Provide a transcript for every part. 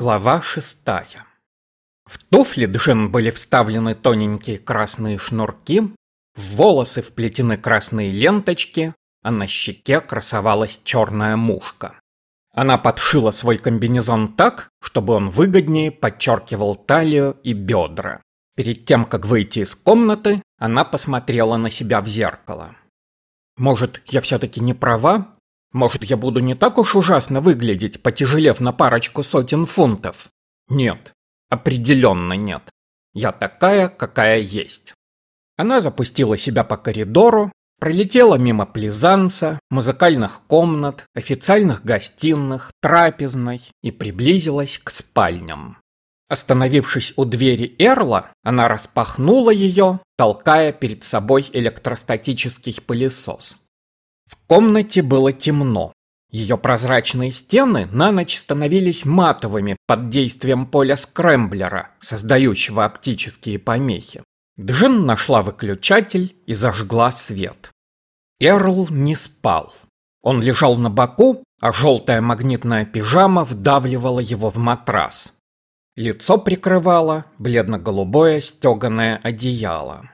Глава шестая. В туфли Джин были вставлены тоненькие красные шнурки, в волосы вплетены красные ленточки, а на щеке красовалась черная мушка. Она подшила свой комбинезон так, чтобы он выгоднее подчеркивал талию и бедра. Перед тем, как выйти из комнаты, она посмотрела на себя в зеркало. «Может, я все-таки не права? Может, я буду не так уж ужасно выглядеть, потяжелев на парочку сотен фунтов? Нет, определенно нет. Я такая, какая есть». Она запустила себя по коридору, пролетела мимо плезанца, музыкальных комнат, официальных гостиных, трапезной и приблизилась к спальням. Остановившись у двери Эрла, она распахнула ее, толкая перед собой электростатический пылесос. В комнате было темно. Ее прозрачные стены на ночь становились матовыми под действием поля скрэмблера, создающего оптические помехи. Джин нашла выключатель и зажгла свет. Эрл не спал. Он лежал на боку, а желтая магнитная пижама вдавливала его в матрас. Лицо прикрывало бледно-голубое стеганое одеяло.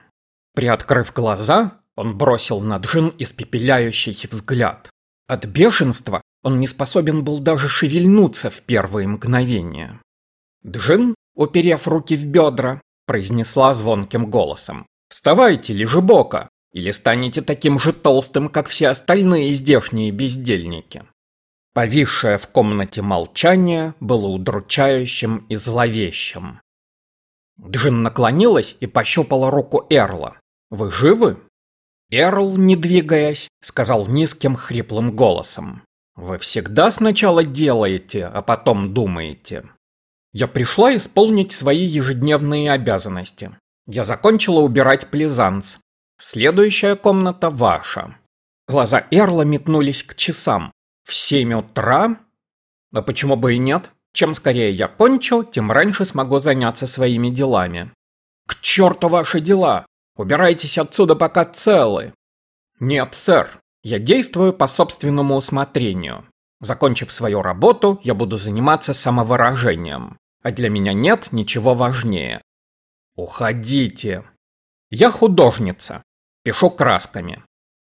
Приоткрыв глаза, он бросил на Джин испепеляющий взгляд. От бешенства он не способен был даже шевельнуться в первые мгновения. Джин, уперев руки в бедра, произнесла звонким голосом. «Вставайте, лежебока, или станете таким же толстым, как все остальные здешние бездельники». Повисшее в комнате молчание было удручающим и зловещим. Джин наклонилась и пощупала руку Эрла. «Вы живы?» Эрл, не двигаясь, сказал низким хриплым голосом. «Вы всегда сначала делаете, а потом думаете». Я пришла исполнить свои ежедневные обязанности. Я закончила убирать плезанс. Следующая комната ваша. Глаза Эрла метнулись к часам. В семь утра? А почему бы и нет? Чем скорее я кончу, тем раньше смогу заняться своими делами. К черту ваши дела! Убирайтесь отсюда, пока целы. Нет, сэр, я действую по собственному усмотрению. Закончив свою работу, я буду заниматься самовыражением. А для меня нет ничего важнее. Уходите. Я художница. Пишу красками.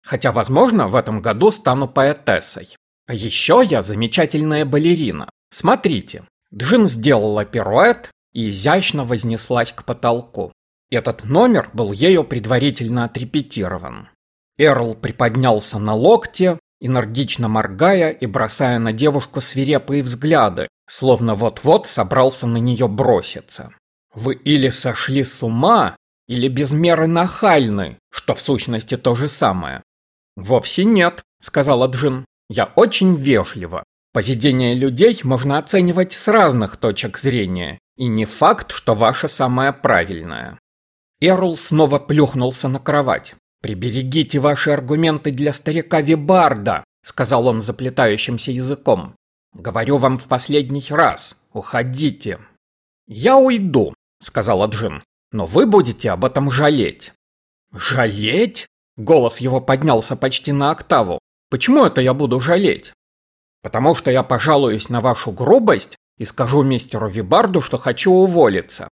Хотя, возможно, в этом году стану поэтессой. А еще я замечательная балерина. Смотрите. Джин сделала пируэт и изящно вознеслась к потолку. Этот номер был ею предварительно отрепетирован. Эрл приподнялся на локте, энергично моргая и бросая на девушку свирепые взгляды, словно вот-вот собрался на нее броситься. Вы или сошли с ума, или без меры нахальны, что в сущности то же самое. Вовсе нет, сказала Джин. Я очень вежлива. Поведение людей можно оценивать с разных точек зрения, и не факт, что ваше самое правильное. Эрл снова плюхнулся на кровать. «Приберегите ваши аргументы для старика Вибарда», — сказал он заплетающимся языком. «Говорю вам в последний раз. Уходите». «Я уйду», — сказала Джин. «Но вы будете об этом жалеть». «Жалеть?» Голос его поднялся почти на октаву. Почему это я буду жалеть? Потому что я пожалуюсь на вашу грубость и скажу мистеру Вибарду, что хочу уволиться.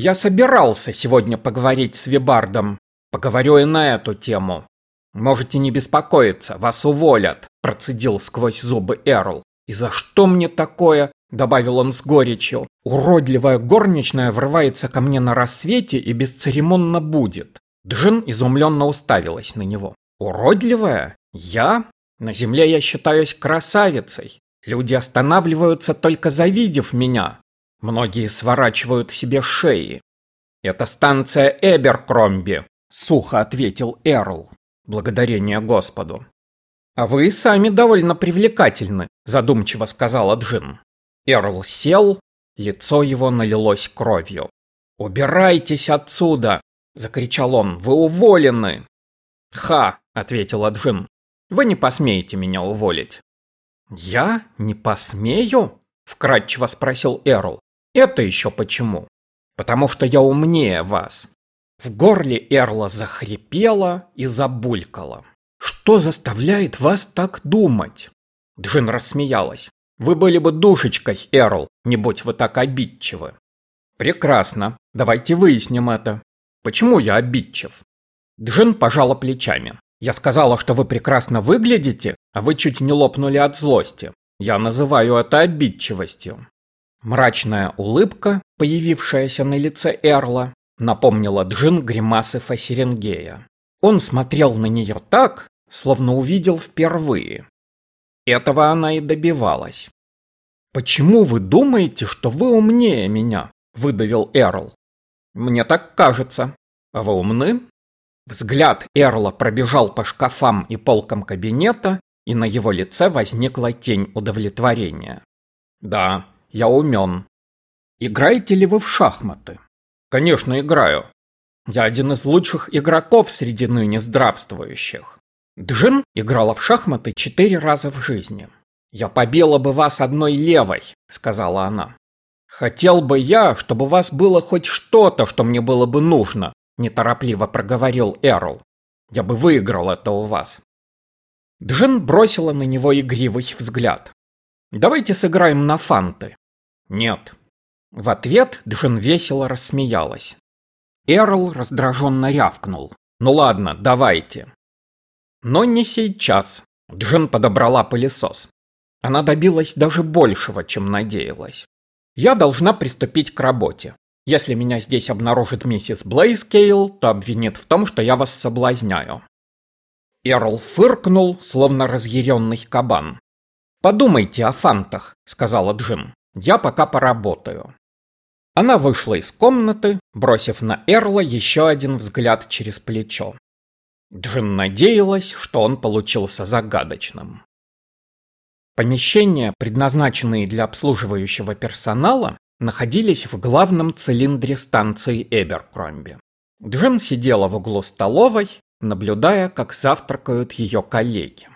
Я собирался сегодня поговорить с Вибардом. Поговорю и на эту тему. Можете не беспокоиться, вас уволят, процедил сквозь зубы Эрл. И за что мне такое? Добавил он с горечью. Уродливая горничная врывается ко мне на рассвете и бесцеремонно будет. Джин изумленно уставилась на него. Уродливая? Я? На земле я считаюсь красавицей. Люди останавливаются только завидев меня. Многие сворачивают себе шеи. Это станция Эберкромби, сухо ответил Эрл. Благодарение Господу. А вы сами довольно привлекательны, задумчиво сказала Джин. Эрл сел, лицо его налилось кровью. «Убирайтесь отсюда!» – закричал он. «Вы уволены!» «Ха!» – ответила Джин. Вы не посмеете меня уволить». «Я не посмею?» – вкратчиво спросил Эрл. «Это еще почему?» «Потому что я умнее вас». В горле Эрла захрипело и забулькало. «Что заставляет вас так думать?» Джин рассмеялась. «Вы были бы душечкой, Эрл, не будь вы так обидчивы. Прекрасно, давайте выясним это. Почему я обидчив? Джин пожала плечами. Я сказала, что вы прекрасно выглядите, а вы чуть не лопнули от злости. Я называю это обидчивостью. Мрачная улыбка, появившаяся на лице Эрла, напомнила Джин гримасы Фасеренгея. Он смотрел на нее так, словно увидел впервые. Этого она и добивалась. «Почему вы думаете, что вы умнее меня?» – выдавил Эрл. «Мне так кажется. А вы умны?» Взгляд Эрла пробежал по шкафам и полкам кабинета, и на его лице возникла тень удовлетворения. «Да, я умен. Играете ли вы в шахматы?» «Конечно, играю. Я один из лучших игроков среди ныне здравствующих. Джин играла в шахматы четыре раза в жизни. «Я побила бы вас одной левой», — сказала она. «Хотел бы я, чтобы у вас было хоть что-то, что мне было бы нужно», — неторопливо проговорил Эрл. «Я бы выиграл это у вас». Джин бросила на него игривый взгляд. «Давайте сыграем на фанты». «Нет». В ответ Джин весело рассмеялась. Эрл раздраженно рявкнул. «Ну ладно, давайте». Но не сейчас. Джин подобрала пылесос. Она добилась даже большего, чем надеялась. Я должна приступить к работе. Если меня здесь обнаружит миссис Блейскейл, то обвинит в том, что я вас соблазняю. Эрл фыркнул, словно разъяренный кабан. «Подумайте о фунтах», — сказала Джин. «Я пока поработаю». Она вышла из комнаты, бросив на Эрла еще один взгляд через плечо. Джин надеялась, что он получился загадочным. Помещения, предназначенные для обслуживающего персонала, находились в главном цилиндре станции Эберкромби. Джин сидела в углу столовой, наблюдая, как завтракают ее коллеги.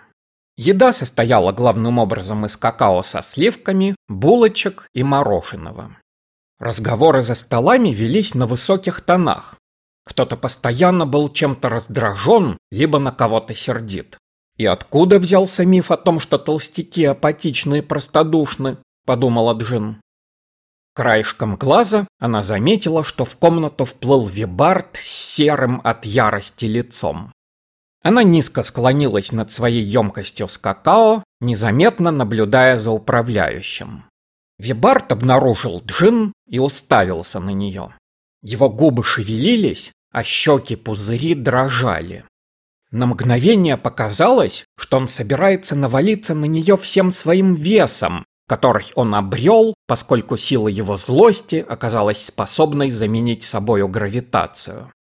Еда состояла главным образом из какао со сливками, булочек и мороженого. Разговоры за столами велись на высоких тонах. Кто-то постоянно был чем-то раздражен, либо на кого-то сердит. «И откуда взялся миф о том, что толстяки апатичны и простодушны?» – подумала Джин. Краешком глаза она заметила, что в комнату вплыл вибард с серым от ярости лицом. Она низко склонилась над своей емкостью с какао, незаметно наблюдая за управляющим. Вибард обнаружил Джин и уставился на нее. Его губы шевелились, а щеки пузыри дрожали. На мгновение показалось, что он собирается навалиться на нее всем своим весом, который он обрел, поскольку сила его злости оказалась способной заменить собою гравитацию.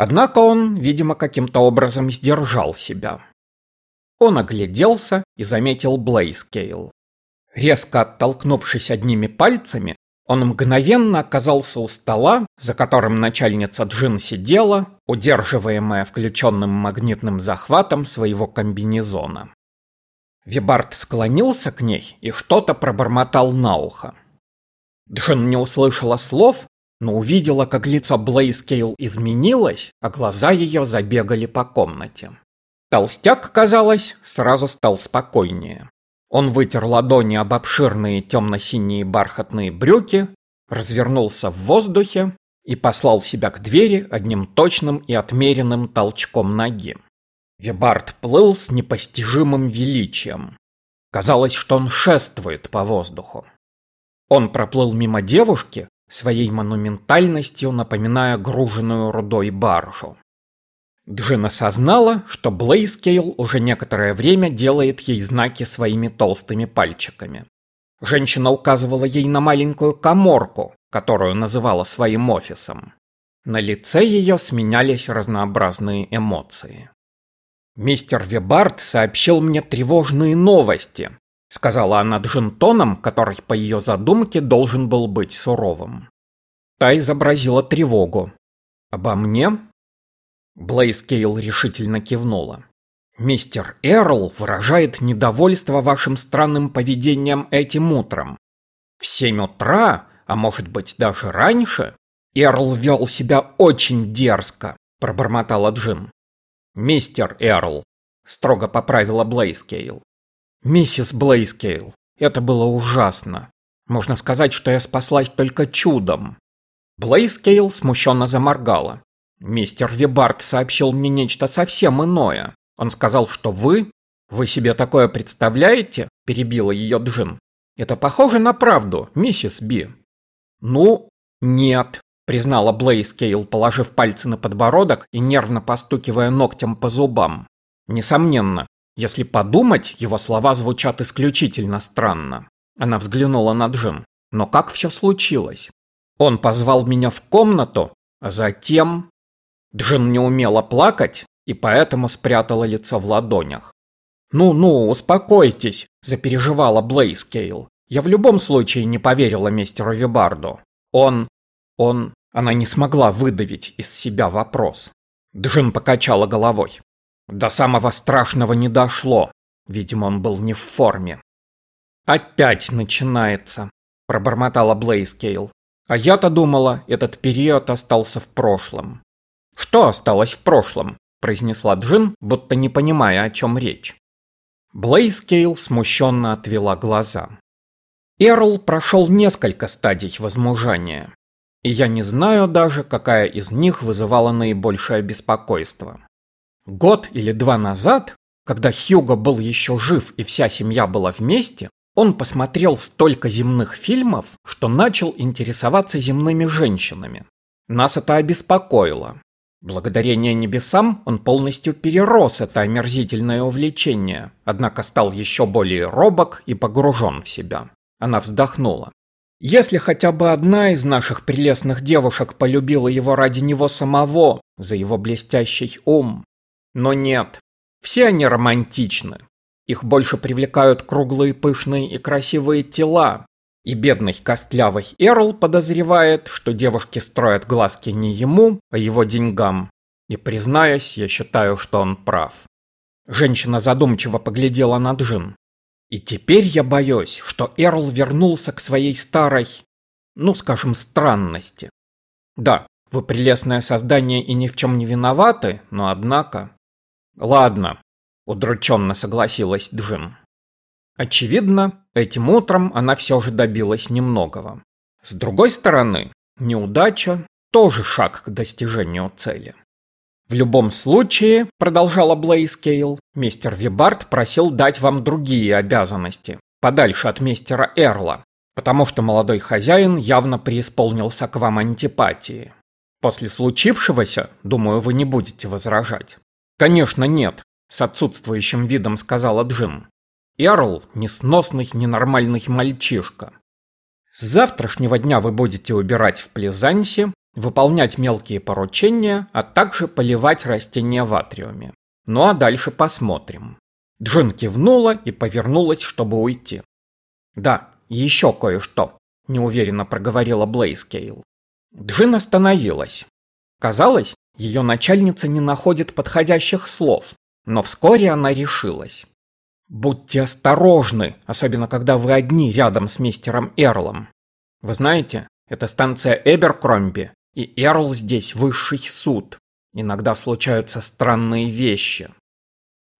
Однако он, видимо, каким-то образом сдержал себя. Он огляделся и заметил Блейскейл. Резко оттолкнувшись одними пальцами, он мгновенно оказался у стола, за которым начальница Джин сидела, удерживаемая включенным магнитным захватом своего комбинезона. Вибард склонился к ней и что-то пробормотал на ухо. Джин не услышала слов, но увидела, как лицо Блейскейл изменилось, а глаза ее забегали по комнате. Толстяк, казалось, сразу стал спокойнее. Он вытер ладони об обширные темно-синие бархатные брюки, развернулся в воздухе и послал себя к двери одним точным и отмеренным толчком ноги. Вибард плыл с непостижимым величием. Казалось, что он шествует по воздуху. Он проплыл мимо девушки, своей монументальностью напоминая груженную рудой баржу. Джин осознала, что Блейскейл уже некоторое время делает ей знаки своими толстыми пальчиками. Женщина указывала ей на маленькую коморку, которую называла своим офисом. На лице ее сменялись разнообразные эмоции. «Мистер Вебард сообщил мне тревожные новости», сказала она Джинтоном, который по ее задумке должен был быть суровым. Та изобразила тревогу. «Обо мне?» Блейз Кейл решительно кивнула. «Мистер Эрл выражает недовольство вашим странным поведением этим утром. В семь утра, а может быть даже раньше, Эрл вел себя очень дерзко», – пробормотала Джин. «Мистер Эрл», – строго поправила Блейскейл. «Миссис Блейскейл, это было ужасно. Можно сказать, что я спаслась только чудом. Блейскейл смущенно заморгала. Мистер Вибард сообщил мне нечто совсем иное. Он сказал, что вы... Вы себе такое представляете? Перебила ее Джин. Это похоже на правду, миссис Би. Ну, нет, признала Блейз Кейл, положив пальцы на подбородок и нервно постукивая ногтем по зубам. Несомненно, если подумать, его слова звучат исключительно странно. Она взглянула на Джин. Но как все случилось? Он позвал меня в комнату, а затем... Джин не умела плакать и поэтому спрятала лицо в ладонях. «Ну-ну, успокойтесь», – запереживала Блейз Кейл. «Я в любом случае не поверила мистеру Вибарду. Он... он...» Она не смогла выдавить из себя вопрос. Джин покачала головой. До самого страшного не дошло. Видимо, он был не в форме. «Опять начинается», – пробормотала Блейз Кейл. «А я-то думала, этот период остался в прошлом». «Что осталось в прошлом?» – произнесла Джин, будто не понимая, о чем речь. Блейз Кейл смущенно отвела глаза. Эрл прошел несколько стадий возмужания. И я не знаю даже, какая из них вызывала наибольшее беспокойство. Год или два назад, когда Хьюго был еще жив и вся семья была вместе, он посмотрел столько земных фильмов, что начал интересоваться земными женщинами. Нас это обеспокоило. Благодарение небесам он полностью перерос это омерзительное увлечение, однако стал еще более робок и погружен в себя. Она вздохнула. Если хотя бы одна из наших прелестных девушек полюбила его ради него самого, за его блестящий ум, но нет, все они романтичны. Их больше привлекают круглые пышные и красивые тела. И бедный костлявый Эрл подозревает, что девушки строят глазки не ему, а его деньгам. И признаюсь, я считаю, что он прав. Женщина задумчиво поглядела на Джин. И теперь я боюсь, что Эрл вернулся к своей старой, ну скажем, странности. Да, вы прелестное создание и ни в чем не виноваты, но однако... «Ладно», – удрученно согласилась Джин. Очевидно, этим утром она все же добилась немногого. С другой стороны, неудача – тоже шаг к достижению цели. В любом случае, продолжала Блейз Кейл, мистер Вибард просил дать вам другие обязанности, подальше от мистера Эрла, потому что молодой хозяин явно преисполнился к вам антипатии. После случившегося, думаю, вы не будете возражать. «Конечно нет», – с отсутствующим видом сказала Джин. «Эрл – несносный, ненормальный мальчишка. С завтрашнего дня вы будете убирать в Плезансе, выполнять мелкие поручения, а также поливать растения в атриуме. Ну а дальше посмотрим». Джин кивнула и повернулась, чтобы уйти. «Да, еще кое-что», – неуверенно проговорила Блейскейл. Джин остановилась. Казалось, ее начальница не находит подходящих слов, но вскоре она решилась. Будьте осторожны, особенно когда вы одни рядом с мистером Эрлом. Вы знаете, это станция Эберкромби, и Эрл здесь высший суд. Иногда случаются странные вещи.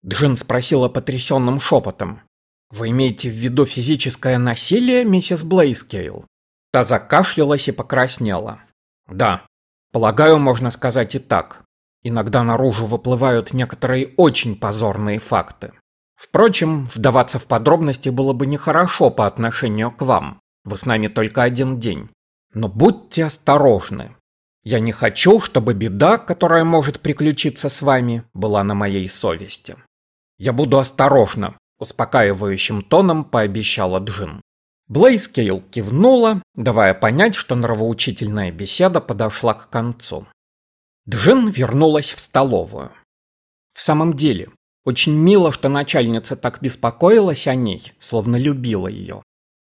Джин спросила потрясенным шепотом. «Вы имеете в виду физическое насилие, миссис Блейскейл?» Та закашлялась и покраснела. «Да, Полагаю, можно сказать и так. Иногда наружу выплывают некоторые очень позорные факты. Впрочем, вдаваться в подробности было бы нехорошо по отношению к вам. Вы с нами только один день. Но будьте осторожны. Я не хочу, чтобы беда, которая может приключиться с вами, была на моей совести. Я буду осторожна, успокаивающим тоном пообещала Джин. Блейскейл кивнула, давая понять, что нравоучительная беседа подошла к концу. Джин вернулась в столовую. В самом деле, очень мило, что начальница так беспокоилась о ней, словно любила ее.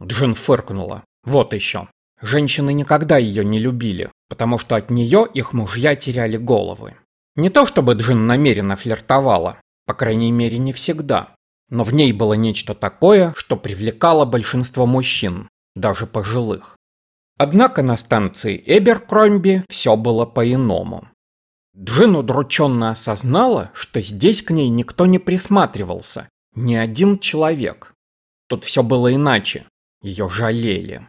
Джин фыркнула. Вот еще. Женщины никогда ее не любили, потому что от нее их мужья теряли головы. Не то чтобы Джин намеренно флиртовала, по крайней мере не всегда но в ней было нечто такое, что привлекало большинство мужчин, даже пожилых. Однако на станции Эберкромби все было по-иному. Джин удрученно осознала, что здесь к ней никто не присматривался, ни один человек. Тут все было иначе. ее жалели.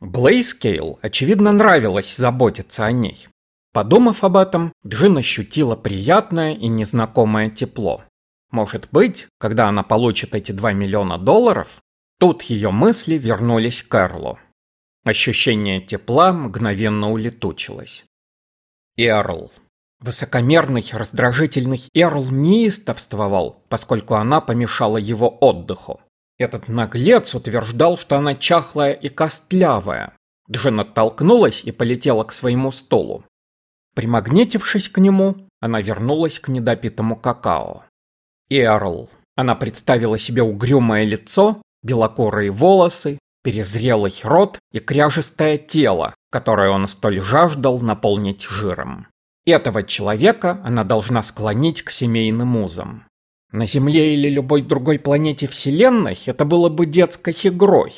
Блейскейл, очевидно, нравилось заботиться о ней. Подумав об этом, Джин ощутила приятное и незнакомое тепло. Может быть, когда она получит эти 2 миллиона долларов, тут ее мысли вернулись к Эрлу. Ощущение тепла мгновенно улетучилось. Эрл. Высокомерный, раздражительный Эрл неистовствовал, поскольку она помешала его отдыху. Этот наглец утверждал, что она чахлая и костлявая. Джин оттолкнулась и полетела к своему столу. Примагнитившись к нему, она вернулась к недопитому какао. Эрл. Она представила себе угрюмое лицо, белокорые волосы, перезрелый рот и кряжестое тело, которое он столь жаждал наполнить жиром. Этого человека она должна склонить к семейным узам. На Земле или любой другой планете Вселенной это было бы детской игрой.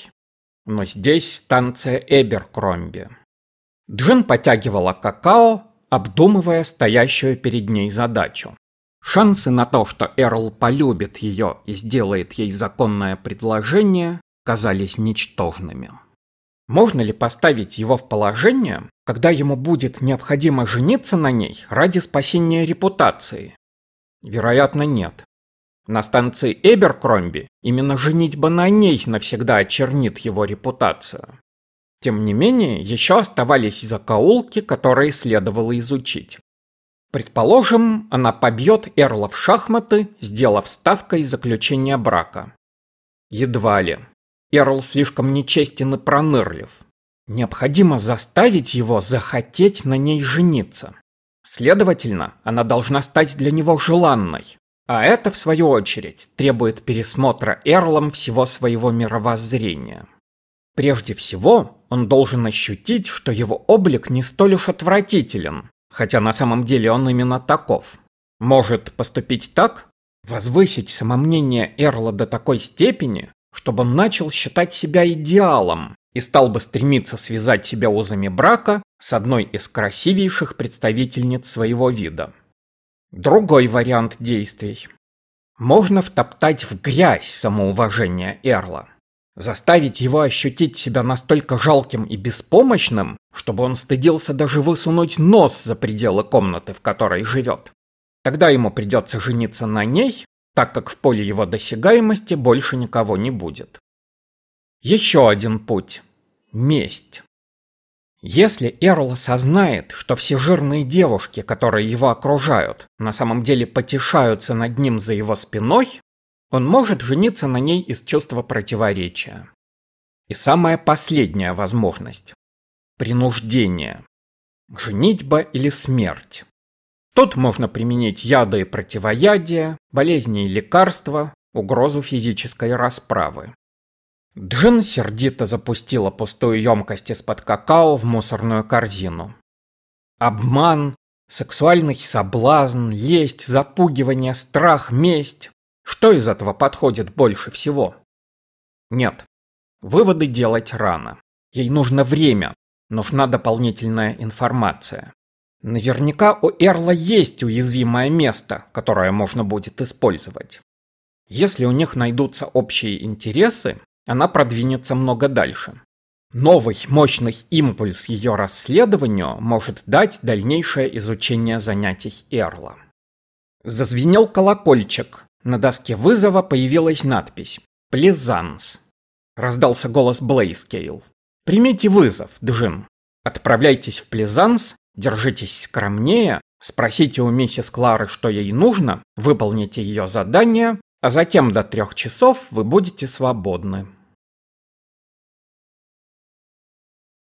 Но здесь станция Эберкромби. Джин потягивала какао, обдумывая стоящую перед ней задачу. Шансы на то, что Эрл полюбит ее и сделает ей законное предложение, казались ничтожными. Можно ли поставить его в положение, когда ему будет необходимо жениться на ней ради спасения репутации? Вероятно, нет. На станции Эберкромби именно женитьба на ней навсегда очернит его репутацию. Тем не менее, еще оставались закоулки, которые следовало изучить. Предположим, она побьет Эрла в шахматы, сделав ставкой заключения брака. Едва ли. Эрл слишком нечестен и пронырлив. Необходимо заставить его захотеть на ней жениться. Следовательно, она должна стать для него желанной. А это, в свою очередь, требует пересмотра Эрлом всего своего мировоззрения. Прежде всего, он должен ощутить, что его облик не столь уж отвратителен, хотя на самом деле он именно таков. Может поступить так? Возвысить самомнение Эрла до такой степени, чтобы он начал считать себя идеалом и стал бы стремиться связать себя узами брака с одной из красивейших представительниц своего вида. Другой вариант действий. Можно втоптать в грязь самоуважение Эрла. Заставить его ощутить себя настолько жалким и беспомощным, чтобы он стыдился даже высунуть нос за пределы комнаты, в которой живет. Тогда ему придется жениться на ней, так как в поле его досягаемости больше никого не будет. Еще один путь – месть. Если Эрл осознает, что все жирные девушки, которые его окружают, на самом деле потешаются над ним за его спиной, он может жениться на ней из чувства противоречия. И самая последняя возможность – принуждение. Женитьба или смерть. Тут можно применить яды и противоядия, болезни и лекарства, угрозу физической расправы. Джин сердито запустила пустую емкость из-под какао в мусорную корзину. Обман, сексуальный соблазн, лесть, запугивание, страх, месть что из этого подходит больше всего? Нет. Выводы делать рано. Ей нужно время, нужна дополнительная информация. Наверняка у Эрла есть уязвимое место, которое можно будет использовать. Если у них найдутся общие интересы, она продвинется много дальше. Новый мощный импульс ее расследованию может дать дальнейшее изучение занятий Эрла. Зазвенел колокольчик, на доске вызова появилась надпись «Плезанс». Раздался голос Блейскейл. «Примите вызов, Джин. Отправляйтесь в Плезанс, держитесь скромнее, спросите у миссис Клары, что ей нужно, выполните ее задание, а затем до трех часов вы будете свободны».